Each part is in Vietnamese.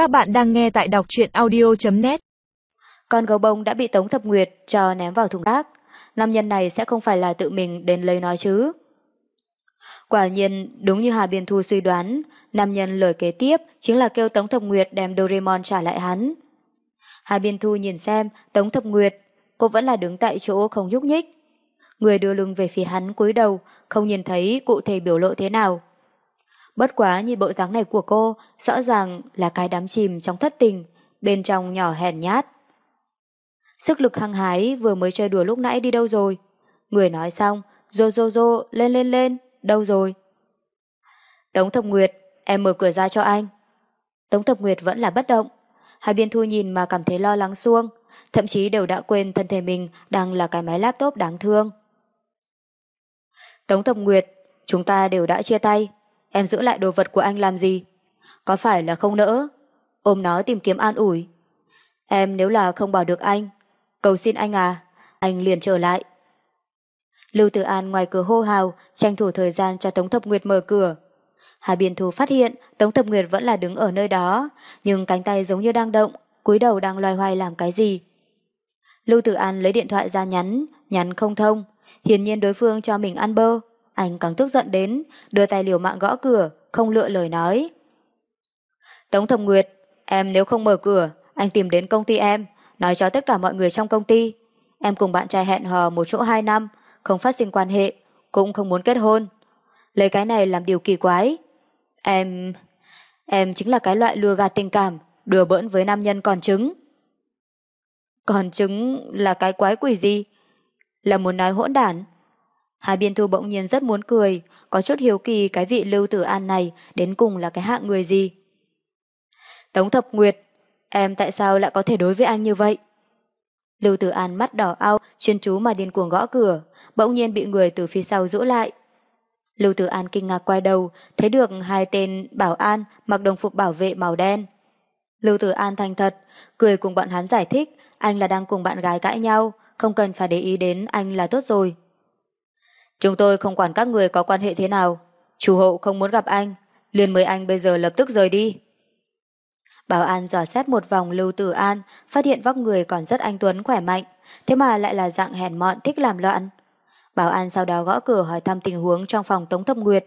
Các bạn đang nghe tại đọc truyện audio.net Con gấu bông đã bị Tống Thập Nguyệt cho ném vào thùng rác. Nam nhân này sẽ không phải là tự mình đến lấy nói chứ. Quả nhiên, đúng như Hà Biên Thu suy đoán, nam nhân lời kế tiếp chính là kêu Tống Thập Nguyệt đem Doraemon trả lại hắn. Hà Biên Thu nhìn xem Tống Thập Nguyệt, cô vẫn là đứng tại chỗ không nhúc nhích. Người đưa lưng về phía hắn cúi đầu, không nhìn thấy cụ thể biểu lộ thế nào. Bất quá như bộ dáng này của cô, rõ ràng là cái đám chìm trong thất tình, bên trong nhỏ hèn nhát. Sức lực hăng hái vừa mới chơi đùa lúc nãy đi đâu rồi? Người nói xong, rô rô rô, lên lên lên, đâu rồi? Tống Thập Nguyệt, em mở cửa ra cho anh. Tống Thập Nguyệt vẫn là bất động. Hai biên thu nhìn mà cảm thấy lo lắng xuông, thậm chí đều đã quên thân thể mình đang là cái máy laptop đáng thương. Tống Thập Nguyệt, chúng ta đều đã chia tay, em giữ lại đồ vật của anh làm gì? Có phải là không nỡ? Ôm nó tìm kiếm an ủi. Em nếu là không bảo được anh, cầu xin anh à, anh liền trở lại. Lưu Tử An ngoài cửa hô hào, tranh thủ thời gian cho Tống Thập Nguyệt mở cửa. Hà Biên Thu phát hiện Tống Thập Nguyệt vẫn là đứng ở nơi đó, nhưng cánh tay giống như đang động, cúi đầu đang loay hoay làm cái gì. Lưu Tử An lấy điện thoại ra nhắn, nhắn không thông, hiển nhiên đối phương cho mình ăn bơ. Anh càng tức giận đến, đưa tay liều mạng gõ cửa, không lựa lời nói. Tống thẩm Nguyệt, em nếu không mở cửa, anh tìm đến công ty em, nói cho tất cả mọi người trong công ty. Em cùng bạn trai hẹn hò một chỗ hai năm, không phát sinh quan hệ, cũng không muốn kết hôn. Lấy cái này làm điều kỳ quái. Em... Em chính là cái loại lừa gạt tình cảm, đùa bỡn với nam nhân còn trứng. Còn trứng là cái quái quỷ gì? Là muốn nói hỗn đản. Hà Biên Thu bỗng nhiên rất muốn cười, có chút hiếu kỳ cái vị Lưu Tử An này đến cùng là cái hạng người gì. Tống Thập Nguyệt, em tại sao lại có thể đối với anh như vậy? Lưu Tử An mắt đỏ ao, chuyên chú mà điên cuồng gõ cửa, bỗng nhiên bị người từ phía sau giữ lại. Lưu Tử An kinh ngạc quay đầu, thấy được hai tên bảo an mặc đồng phục bảo vệ màu đen. Lưu Tử An thành thật, cười cùng bọn hắn giải thích, anh là đang cùng bạn gái cãi nhau, không cần phải để ý đến anh là tốt rồi. Chúng tôi không quản các người có quan hệ thế nào, chủ hộ không muốn gặp anh, liền mời anh bây giờ lập tức rời đi. Bảo an dò xét một vòng Lưu Tử An, phát hiện vóc người còn rất anh tuấn khỏe mạnh, thế mà lại là dạng hèn mọn thích làm loạn. Bảo an sau đó gõ cửa hỏi thăm tình huống trong phòng Tống Thập Nguyệt.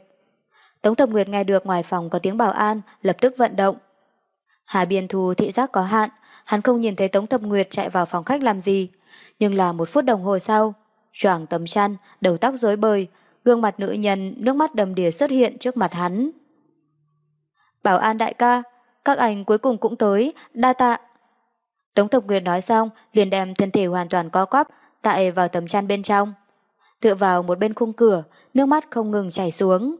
Tống Thập Nguyệt nghe được ngoài phòng có tiếng bảo an, lập tức vận động. Hà Biên Thu thị giác có hạn, hắn không nhìn thấy Tống Thập Nguyệt chạy vào phòng khách làm gì, nhưng là một phút đồng hồ sau, choàng tấm chăn, đầu tóc rối bời, gương mặt nữ nhân nước mắt đầm đìa xuất hiện trước mặt hắn. Bảo an đại ca, các anh cuối cùng cũng tới, đa tạ. Tống Thập Nguyệt nói xong, liền đem thân thể hoàn toàn co quắp, tại vào tấm chăn bên trong. Tựa vào một bên khung cửa, nước mắt không ngừng chảy xuống.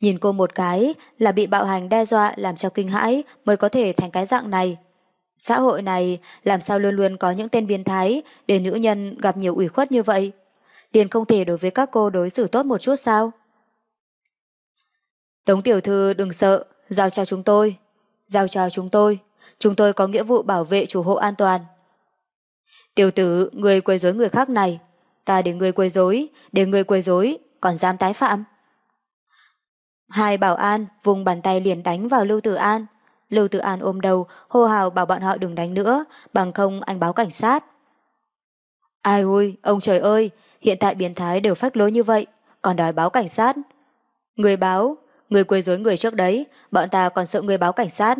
Nhìn cô một cái là bị bạo hành đe dọa làm cho kinh hãi mới có thể thành cái dạng này. Xã hội này làm sao luôn luôn có những tên biến thái để nữ nhân gặp nhiều ủy khuất như vậy? Liền không thể đối với các cô đối xử tốt một chút sao? Tống tiểu thư đừng sợ, giao cho chúng tôi. Giao cho chúng tôi. Chúng tôi có nghĩa vụ bảo vệ chủ hộ an toàn. Tiểu tử, người quấy rối người khác này. Ta để người quấy rối, để người quấy rối, còn dám tái phạm. Hai bảo an vùng bàn tay liền đánh vào Lưu Tử An. Lưu Tử An ôm đầu, hô hào bảo bọn họ đừng đánh nữa, bằng không anh báo cảnh sát. Ai ôi, ông trời ơi, hiện tại biến thái đều phách lối như vậy, còn đòi báo cảnh sát. Người báo, người quấy rối người trước đấy, bọn ta còn sợ người báo cảnh sát.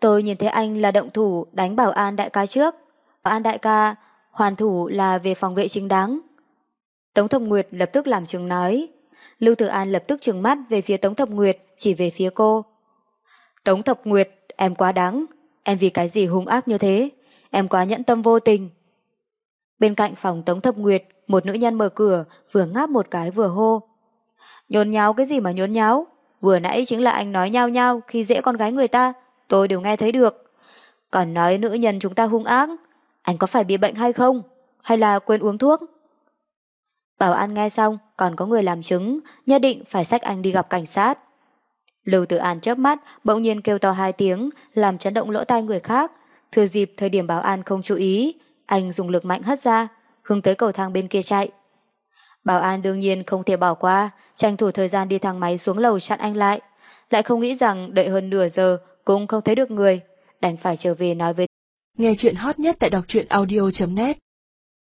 Tôi nhìn thấy anh là động thủ đánh bảo an đại ca trước. Bảo an đại ca, hoàn thủ là về phòng vệ chính đáng. Tống Thập Nguyệt lập tức làm chứng nói. Lưu Tử An lập tức trừng mắt về phía Tống Thập Nguyệt, chỉ về phía cô. Tống Thập Nguyệt, em quá đáng. Em vì cái gì hung ác như thế? Em quá nhẫn tâm vô tình. Bên cạnh phòng Tống Thập Nguyệt, một nữ nhân mở cửa, vừa ngáp một cái vừa hô. Nhốn nháo cái gì mà nhốn nháo? Vừa nãy chính là anh nói nhau nhau khi dễ con gái người ta, tôi đều nghe thấy được. Còn nói nữ nhân chúng ta hung ác, anh có phải bị bệnh hay không? Hay là quên uống thuốc? Bảo an nghe xong, còn có người làm chứng, nhất định phải xách anh đi gặp cảnh sát. Lưu Tử An chớp mắt, bỗng nhiên kêu to hai tiếng, làm chấn động lỗ tai người khác. Thừa dịp thời điểm bảo an không chú ý, anh dùng lực mạnh hất ra, hướng tới cầu thang bên kia chạy. Bảo an đương nhiên không thể bỏ qua, tranh thủ thời gian đi thang máy xuống lầu chặn anh lại. lại không nghĩ rằng đợi hơn nửa giờ cũng không thấy được người, đành phải trở về nói với Nghe chuyện hot nhất tại đọc truyện audio.net